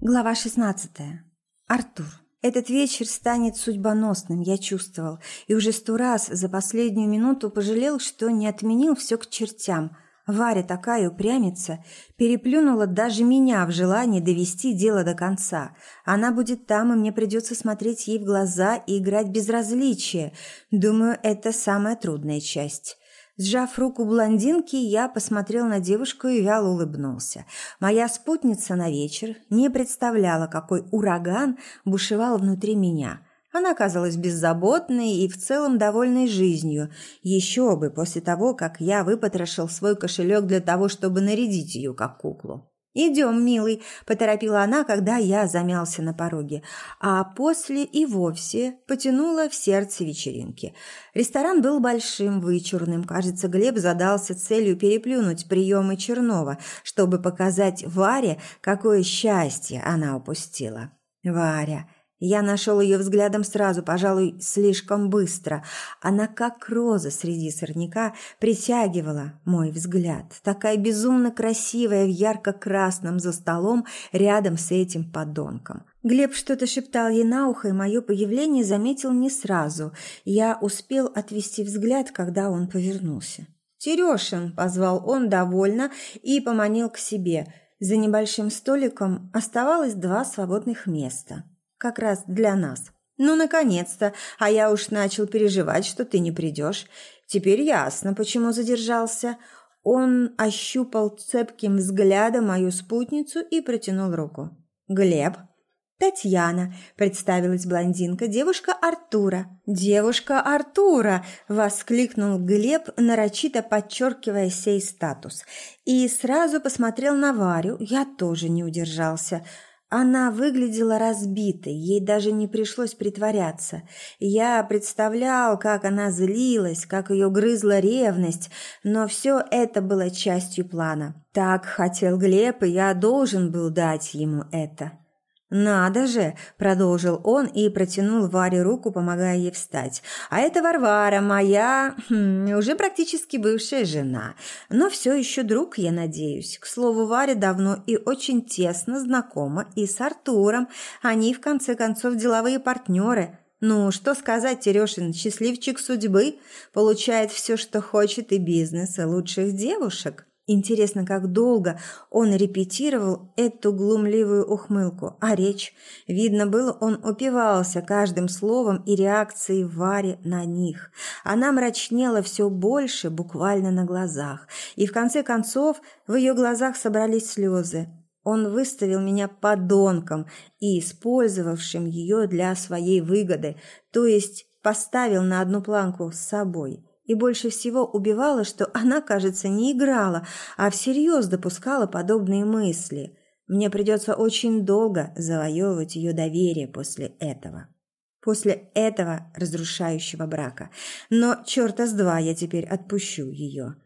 Глава 16. Артур. Этот вечер станет судьбоносным, я чувствовал, и уже сто раз за последнюю минуту пожалел, что не отменил все к чертям. Варя такая упрямится, переплюнула даже меня в желании довести дело до конца. Она будет там, и мне придется смотреть ей в глаза и играть безразличие. Думаю, это самая трудная часть. Сжав руку блондинки, я посмотрел на девушку и вяло улыбнулся. Моя спутница на вечер не представляла, какой ураган бушевал внутри меня. Она казалась беззаботной и в целом довольной жизнью. Еще бы, после того, как я выпотрошил свой кошелек для того, чтобы нарядить ее как куклу. «Идем, милый», – поторопила она, когда я замялся на пороге, а после и вовсе потянула в сердце вечеринки. Ресторан был большим, вычурным. Кажется, Глеб задался целью переплюнуть приемы Чернова, чтобы показать Варе, какое счастье она упустила. «Варя», я нашел ее взглядом сразу, пожалуй, слишком быстро. Она, как роза среди сорняка, притягивала мой взгляд. Такая безумно красивая в ярко-красном за столом рядом с этим подонком. Глеб что-то шептал ей на ухо, и мое появление заметил не сразу. Я успел отвести взгляд, когда он повернулся. «Терешин!» – позвал он довольно и поманил к себе. За небольшим столиком оставалось два свободных места как раз для нас. Ну, наконец-то, а я уж начал переживать, что ты не придешь. Теперь ясно, почему задержался. Он ощупал цепким взглядом мою спутницу и протянул руку. «Глеб?» «Татьяна», – представилась блондинка, – «девушка Артура». «Девушка Артура!» – воскликнул Глеб, нарочито подчеркивая сей статус. И сразу посмотрел на Варю, я тоже не удержался – она выглядела разбитой, ей даже не пришлось притворяться. Я представлял, как она злилась, как ее грызла ревность, но все это было частью плана. Так хотел Глеб, и я должен был дать ему это. «Надо же!» – продолжил он и протянул Варе руку, помогая ей встать. «А это Варвара, моя хм, уже практически бывшая жена, но все еще друг, я надеюсь. К слову, Варя давно и очень тесно знакома и с Артуром. Они, в конце концов, деловые партнеры». Ну, что сказать, Терешин, счастливчик судьбы, получает все, что хочет, и бизнес, и лучших девушек. Интересно, как долго он репетировал эту глумливую ухмылку, а речь? Видно было, он упивался каждым словом и реакцией Вари на них. Она мрачнела все больше, буквально на глазах. И в конце концов в ее глазах собрались слезы. Он выставил меня подонком и использовавшим ее для своей выгоды, то есть поставил на одну планку с собой – и больше всего убивало, что она, кажется, не играла, а всерьез допускала подобные мысли. Мне придется очень долго завоевывать ее доверие после этого. После этого разрушающего брака. Но черта с два я теперь отпущу ее.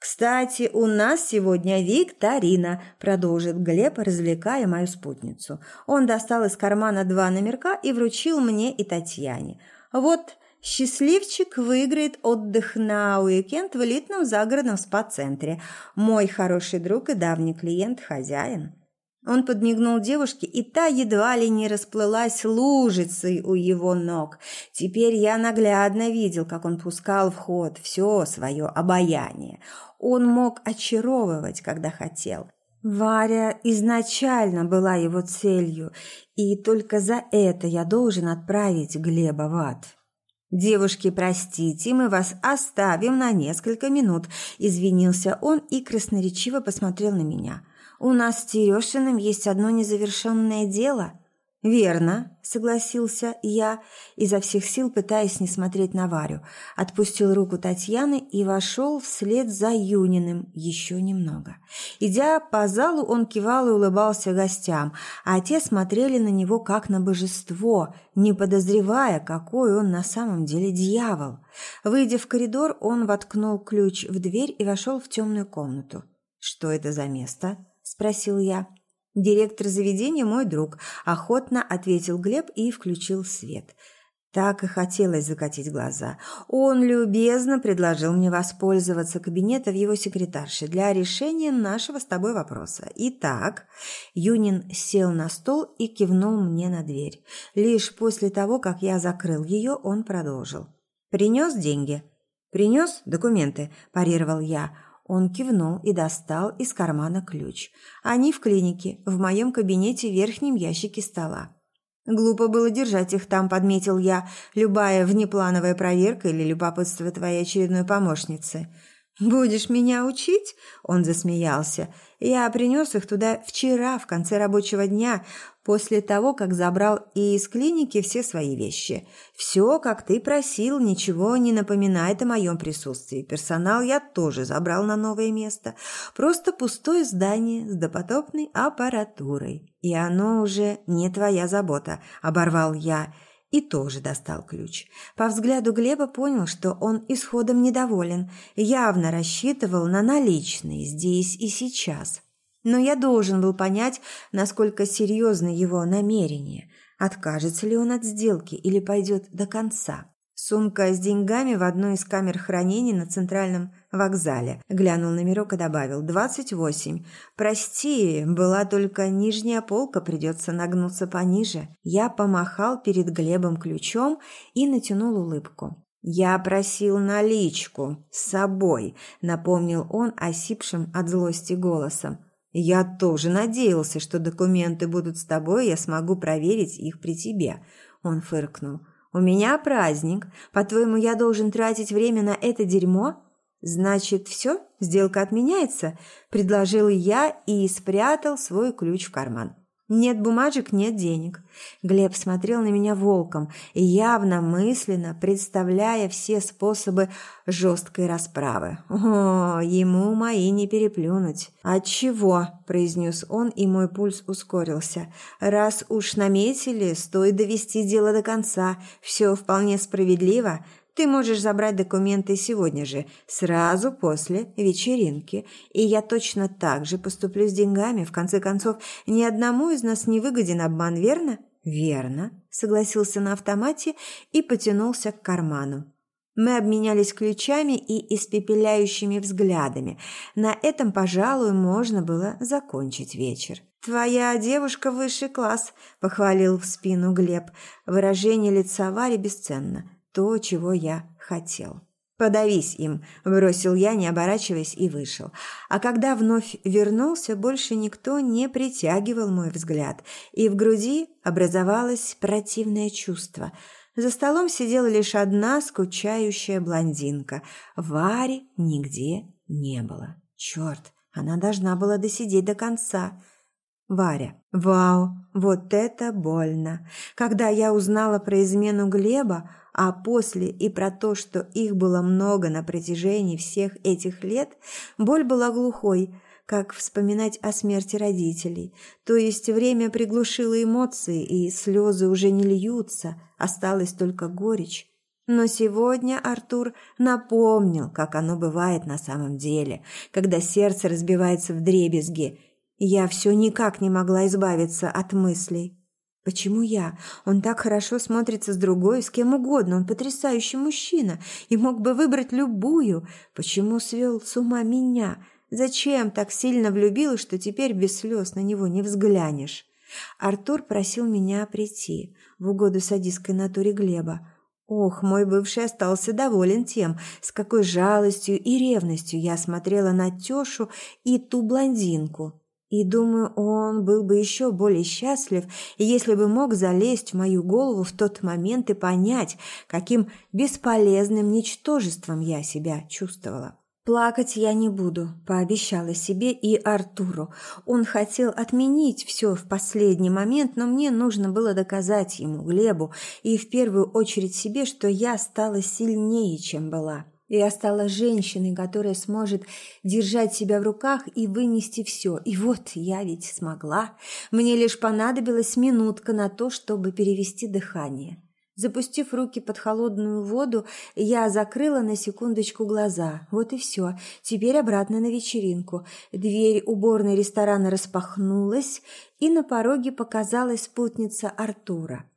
«Кстати, у нас сегодня викторина», – продолжит Глеб, развлекая мою спутницу. Он достал из кармана два номерка и вручил мне и Татьяне. «Вот Счастливчик выиграет отдых на уикенд в элитном загородном спа-центре. Мой хороший друг и давний клиент – хозяин. Он подмигнул девушке, и та едва ли не расплылась лужицей у его ног. Теперь я наглядно видел, как он пускал в ход все свое обаяние. Он мог очаровывать, когда хотел. Варя изначально была его целью, и только за это я должен отправить Глеба в ад. «Девушки, простите, мы вас оставим на несколько минут», – извинился он и красноречиво посмотрел на меня. «У нас с Терешиным есть одно незавершенное дело». «Верно», – согласился я, изо всех сил пытаясь не смотреть на Варю. Отпустил руку Татьяны и вошел вслед за Юниным еще немного. Идя по залу, он кивал и улыбался гостям, а те смотрели на него как на божество, не подозревая, какой он на самом деле дьявол. Выйдя в коридор, он воткнул ключ в дверь и вошел в темную комнату. «Что это за место?» – спросил я. «Директор заведения мой друг», – охотно ответил Глеб и включил свет. Так и хотелось закатить глаза. Он любезно предложил мне воспользоваться кабинетом его секретарши для решения нашего с тобой вопроса. Итак, Юнин сел на стол и кивнул мне на дверь. Лишь после того, как я закрыл ее, он продолжил. «Принес деньги?» «Принес документы?» – парировал я. Он кивнул и достал из кармана ключ. «Они в клинике, в моем кабинете в верхнем ящике стола». Глупо было держать их там, подметил я. Любая внеплановая проверка или любопытство твоей очередной помощницы. «Будешь меня учить?» – он засмеялся. «Я принес их туда вчера, в конце рабочего дня, после того, как забрал и из клиники все свои вещи. Все, как ты просил, ничего не напоминает о моем присутствии. Персонал я тоже забрал на новое место. Просто пустое здание с допотопной аппаратурой. И оно уже не твоя забота», – оборвал я и тоже достал ключ. По взгляду Глеба понял, что он исходом недоволен, явно рассчитывал на наличные здесь и сейчас. Но я должен был понять, насколько серьезны его намерения, откажется ли он от сделки или пойдет до конца. Сумка с деньгами в одной из камер хранения на центральном вокзале. Глянул номерок и добавил «двадцать восемь». «Прости, была только нижняя полка, придется нагнуться пониже». Я помахал перед Глебом ключом и натянул улыбку. «Я просил наличку с собой», – напомнил он осипшим от злости голосом. «Я тоже надеялся, что документы будут с тобой, я смогу проверить их при тебе», – он фыркнул. «У меня праздник. По-твоему, я должен тратить время на это дерьмо?» «Значит, все? Сделка отменяется?» – предложил я и спрятал свой ключ в карман. «Нет бумажек, нет денег». Глеб смотрел на меня волком, явно мысленно представляя все способы жесткой расправы. «О, ему мои не переплюнуть». «Отчего?» – произнес он, и мой пульс ускорился. «Раз уж наметили, стоит довести дело до конца. Все вполне справедливо. Ты можешь забрать документы сегодня же, сразу после вечеринки. И я точно так же поступлю с деньгами. В конце концов, ни одному из нас не выгоден обман, верно? Верно, согласился на автомате и потянулся к карману. Мы обменялись ключами и испепеляющими взглядами. На этом, пожалуй, можно было закончить вечер. «Твоя девушка высший класс», – похвалил в спину Глеб. Выражение лица Вари бесценно то, чего я хотел. «Подавись им», – бросил я, не оборачиваясь, и вышел. А когда вновь вернулся, больше никто не притягивал мой взгляд, и в груди образовалось противное чувство. За столом сидела лишь одна скучающая блондинка. Вари нигде не было. Черт, она должна была досидеть до конца. Варя. Вау, вот это больно. Когда я узнала про измену Глеба, а после и про то, что их было много на протяжении всех этих лет, боль была глухой, как вспоминать о смерти родителей. То есть время приглушило эмоции, и слезы уже не льются, осталась только горечь. Но сегодня Артур напомнил, как оно бывает на самом деле, когда сердце разбивается в дребезги. Я все никак не могла избавиться от мыслей. Почему я? Он так хорошо смотрится с другой, с кем угодно. Он потрясающий мужчина и мог бы выбрать любую. Почему свел с ума меня? Зачем так сильно влюбил, что теперь без слез на него не взглянешь? Артур просил меня прийти в угоду садистской натуре Глеба. Ох, мой бывший остался доволен тем, с какой жалостью и ревностью я смотрела на Тёшу и ту блондинку. И думаю, он был бы еще более счастлив, если бы мог залезть в мою голову в тот момент и понять, каким бесполезным ничтожеством я себя чувствовала. Плакать я не буду, пообещала себе и Артуру. Он хотел отменить все в последний момент, но мне нужно было доказать ему, Глебу, и в первую очередь себе, что я стала сильнее, чем была. Я стала женщиной, которая сможет держать себя в руках и вынести все. И вот я ведь смогла. Мне лишь понадобилась минутка на то, чтобы перевести дыхание. Запустив руки под холодную воду, я закрыла на секундочку глаза. Вот и все. Теперь обратно на вечеринку. Дверь уборной ресторана распахнулась, и на пороге показалась спутница Артура.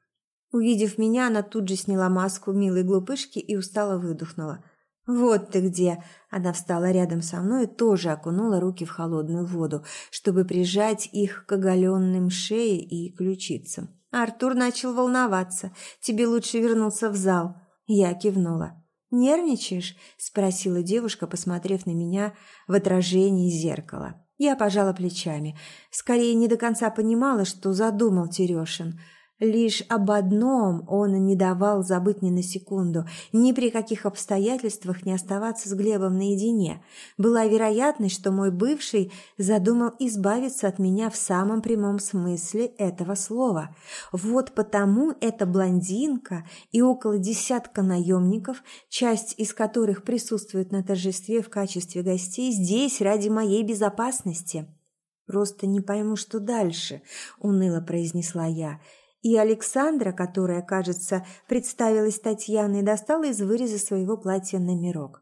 Увидев меня, она тут же сняла маску милой глупышки и устало выдохнула. «Вот ты где!» Она встала рядом со мной и тоже окунула руки в холодную воду, чтобы прижать их к оголенным шее и ключицам. Артур начал волноваться. «Тебе лучше вернуться в зал». Я кивнула. «Нервничаешь?» – спросила девушка, посмотрев на меня в отражении зеркала. Я пожала плечами. Скорее, не до конца понимала, что задумал Терешин – Лишь об одном он не давал забыть ни на секунду, ни при каких обстоятельствах не оставаться с Глебом наедине. Была вероятность, что мой бывший задумал избавиться от меня в самом прямом смысле этого слова. Вот потому эта блондинка и около десятка наемников, часть из которых присутствует на торжестве в качестве гостей, здесь ради моей безопасности. «Просто не пойму, что дальше», — уныло произнесла я, — и Александра, которая, кажется, представилась Татьяной, достала из выреза своего платья номерок.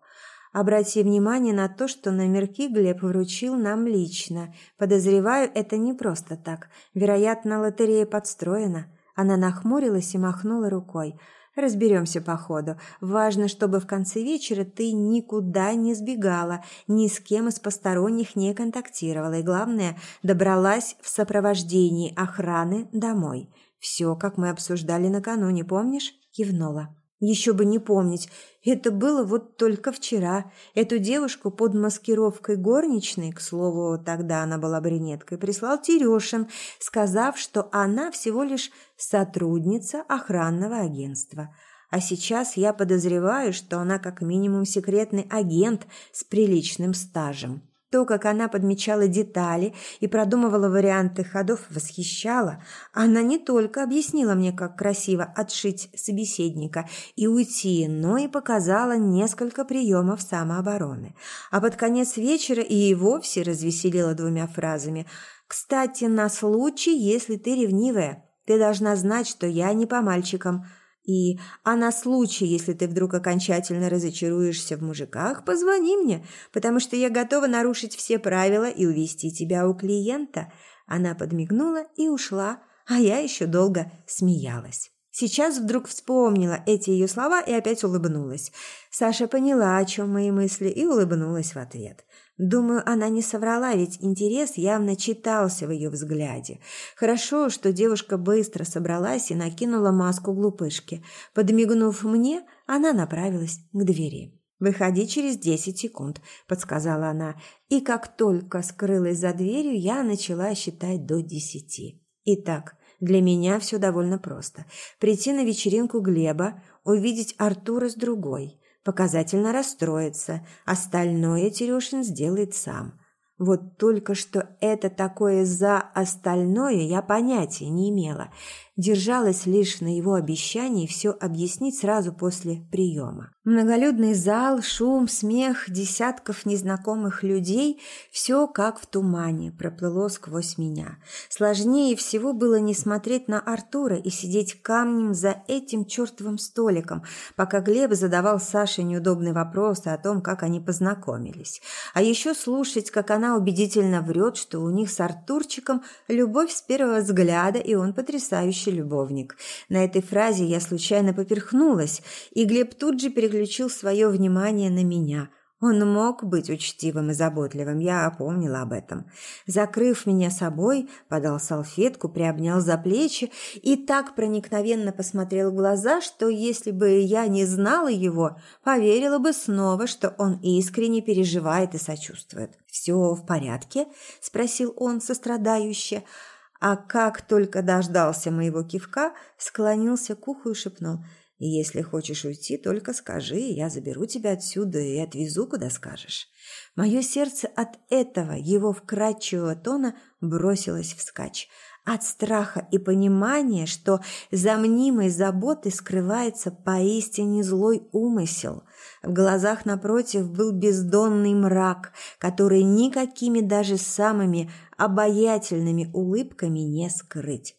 Обрати внимание на то, что номерки Глеб вручил нам лично. Подозреваю, это не просто так. Вероятно, лотерея подстроена. Она нахмурилась и махнула рукой. Разберемся по ходу. Важно, чтобы в конце вечера ты никуда не сбегала, ни с кем из посторонних не контактировала и, главное, добралась в сопровождении охраны домой. «Все, как мы обсуждали накануне, помнишь?» Кивнула. Еще бы не помнить. Это было вот только вчера. Эту девушку под маскировкой горничной, к слову, тогда она была брюнеткой, прислал Терешин, сказав, что она всего лишь сотрудница охранного агентства. А сейчас я подозреваю, что она как минимум секретный агент с приличным стажем. То, как она подмечала детали и продумывала варианты ходов, восхищала. Она не только объяснила мне, как красиво отшить собеседника и уйти, но и показала несколько приемов самообороны. А под конец вечера и вовсе развеселила двумя фразами. «Кстати, на случай, если ты ревнивая, ты должна знать, что я не по мальчикам». И «А на случай, если ты вдруг окончательно разочаруешься в мужиках, позвони мне, потому что я готова нарушить все правила и увести тебя у клиента». Она подмигнула и ушла, а я еще долго смеялась. Сейчас вдруг вспомнила эти ее слова и опять улыбнулась. Саша поняла, о чем мои мысли, и улыбнулась в ответ. Думаю, она не соврала, ведь интерес явно читался в ее взгляде. Хорошо, что девушка быстро собралась и накинула маску глупышки. Подмигнув мне, она направилась к двери. «Выходи через десять секунд», – подсказала она. И как только скрылась за дверью, я начала считать до десяти. Итак, для меня все довольно просто. Прийти на вечеринку Глеба, увидеть Артура с другой – показательно расстроится, остальное Терешин сделает сам. Вот только что это такое за остальное я понятия не имела держалась лишь на его обещании все объяснить сразу после приема. Многолюдный зал, шум, смех, десятков незнакомых людей – все как в тумане проплыло сквозь меня. Сложнее всего было не смотреть на Артура и сидеть камнем за этим чертовым столиком, пока Глеб задавал Саше неудобные вопросы о том, как они познакомились. А еще слушать, как она убедительно врет, что у них с Артурчиком любовь с первого взгляда, и он потрясающий любовник. На этой фразе я случайно поперхнулась, и Глеб тут же переключил свое внимание на меня. Он мог быть учтивым и заботливым, я помнила об этом. Закрыв меня собой, подал салфетку, приобнял за плечи и так проникновенно посмотрел в глаза, что если бы я не знала его, поверила бы снова, что он искренне переживает и сочувствует. «Все в порядке?» – спросил он сострадающе – а как только дождался моего кивка, склонился к уху и шепнул «Если хочешь уйти, только скажи, я заберу тебя отсюда и отвезу, куда скажешь». Мое сердце от этого, его вкрадчивого тона, бросилось вскачь. От страха и понимания, что за мнимой заботой скрывается поистине злой умысел. В глазах напротив был бездонный мрак, который никакими даже самыми обаятельными улыбками не скрыть.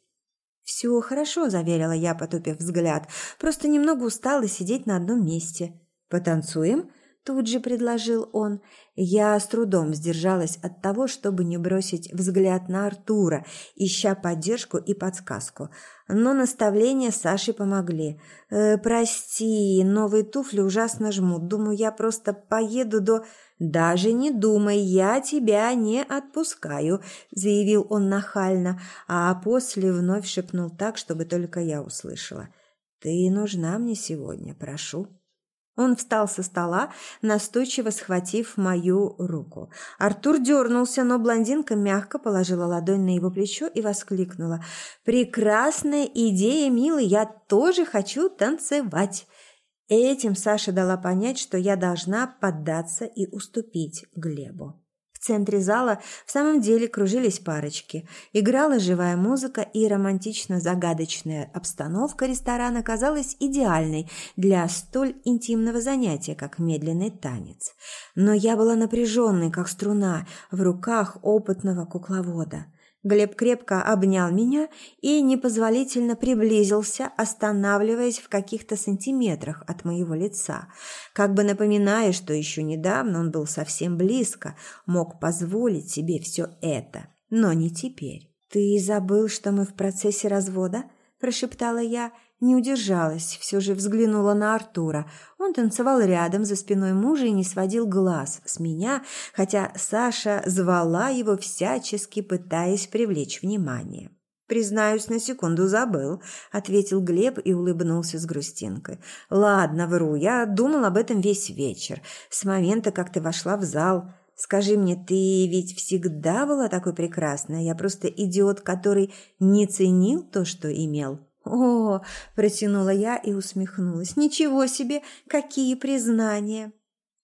«Все хорошо», – заверила я, потупив взгляд. «Просто немного устала сидеть на одном месте». «Потанцуем?» Тут же предложил он. Я с трудом сдержалась от того, чтобы не бросить взгляд на Артура, ища поддержку и подсказку. Но наставления Саши помогли. «Э, «Прости, новые туфли ужасно жмут. Думаю, я просто поеду до...» «Даже не думай, я тебя не отпускаю», – заявил он нахально, а после вновь шепнул так, чтобы только я услышала. «Ты нужна мне сегодня, прошу». Он встал со стола, настойчиво схватив мою руку. Артур дернулся, но блондинка мягко положила ладонь на его плечо и воскликнула. «Прекрасная идея, милый, я тоже хочу танцевать!» Этим Саша дала понять, что я должна поддаться и уступить Глебу. В центре зала в самом деле кружились парочки. Играла живая музыка, и романтично-загадочная обстановка ресторана казалась идеальной для столь интимного занятия, как медленный танец. Но я была напряженной, как струна, в руках опытного кукловода. Глеб крепко обнял меня и непозволительно приблизился, останавливаясь в каких-то сантиметрах от моего лица, как бы напоминая, что еще недавно он был совсем близко, мог позволить себе все это, но не теперь. «Ты забыл, что мы в процессе развода?» – прошептала я – не удержалась, все же взглянула на Артура. Он танцевал рядом за спиной мужа и не сводил глаз с меня, хотя Саша звала его всячески, пытаясь привлечь внимание. «Признаюсь, на секунду забыл», – ответил Глеб и улыбнулся с грустинкой. «Ладно, вру, я думал об этом весь вечер, с момента, как ты вошла в зал. Скажи мне, ты ведь всегда была такой прекрасной, я просто идиот, который не ценил то, что имел». «О!» – протянула я и усмехнулась. «Ничего себе! Какие признания!»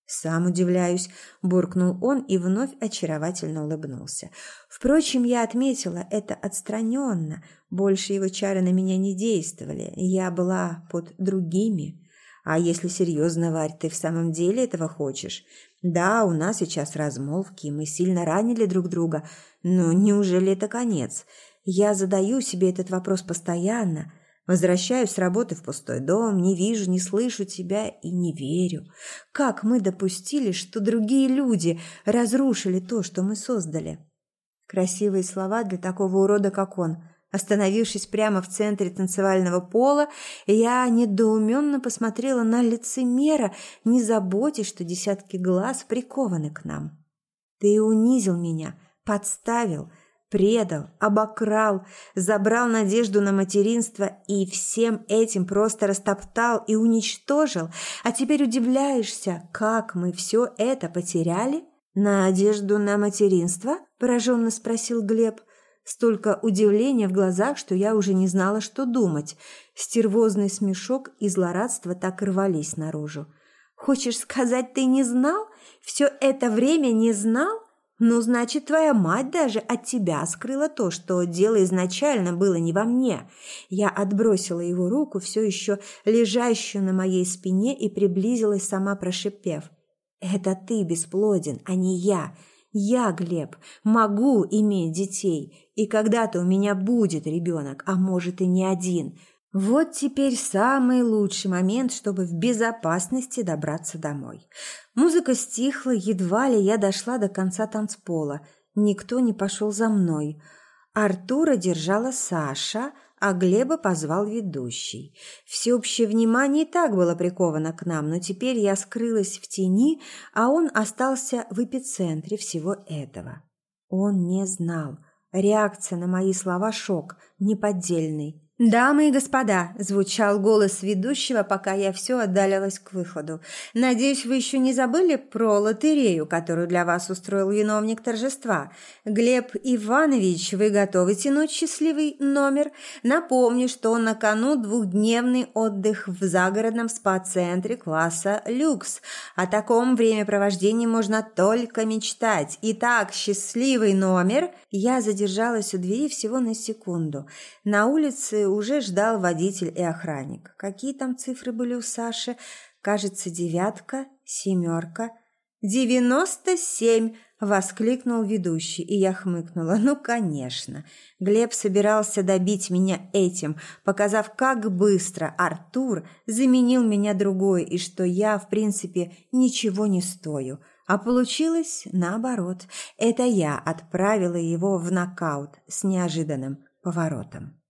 «Сам удивляюсь», – буркнул он и вновь очаровательно улыбнулся. Впрочем, я отметила это отстраненно. Больше его чары на меня не действовали. Я была под другими. А если серьезно, Варь, ты в самом деле этого хочешь? Да, у нас сейчас размолвки, мы сильно ранили друг друга. Но неужели это конец? Я задаю себе этот вопрос постоянно. Возвращаюсь с работы в пустой дом, не вижу, не слышу тебя и не верю. Как мы допустили, что другие люди разрушили то, что мы создали? Красивые слова для такого урода, как он. Остановившись прямо в центре танцевального пола, я недоуменно посмотрела на лицемера, не заботясь, что десятки глаз прикованы к нам. Ты унизил меня, подставил – предал, обокрал, забрал надежду на материнство и всем этим просто растоптал и уничтожил, а теперь удивляешься, как мы все это потеряли? «Надежду на материнство?» – пораженно спросил Глеб. Столько удивления в глазах, что я уже не знала, что думать. Стервозный смешок и злорадство так рвались наружу. «Хочешь сказать, ты не знал? Все это время не знал?» «Ну, значит, твоя мать даже от тебя скрыла то, что дело изначально было не во мне». Я отбросила его руку, все еще лежащую на моей спине, и приблизилась сама, прошипев. «Это ты бесплоден, а не я. Я, Глеб, могу иметь детей, и когда-то у меня будет ребенок, а может и не один». Вот теперь самый лучший момент, чтобы в безопасности добраться домой. Музыка стихла, едва ли я дошла до конца танцпола. Никто не пошел за мной. Артура держала Саша, а Глеба позвал ведущий. Всеобщее внимание и так было приковано к нам, но теперь я скрылась в тени, а он остался в эпицентре всего этого. Он не знал. Реакция на мои слова – шок, неподдельный. «Дамы и господа!» – звучал голос ведущего, пока я все отдалялась к выходу. «Надеюсь, вы еще не забыли про лотерею, которую для вас устроил виновник торжества. Глеб Иванович, вы готовы тянуть счастливый номер? Напомню, что на кону двухдневный отдых в загородном спа-центре класса «Люкс». О таком времяпровождении можно только мечтать. Итак, счастливый номер!» Я задержалась у двери всего на секунду. На улице уже ждал водитель и охранник. Какие там цифры были у Саши? Кажется, девятка, семерка. «Девяносто семь!» – Воскликнул ведущий, и я хмыкнула. Ну, конечно. Глеб собирался добить меня этим, показав, как быстро Артур заменил меня другой, и что я, в принципе, ничего не стою. А получилось наоборот. Это я отправила его в нокаут с неожиданным поворотом.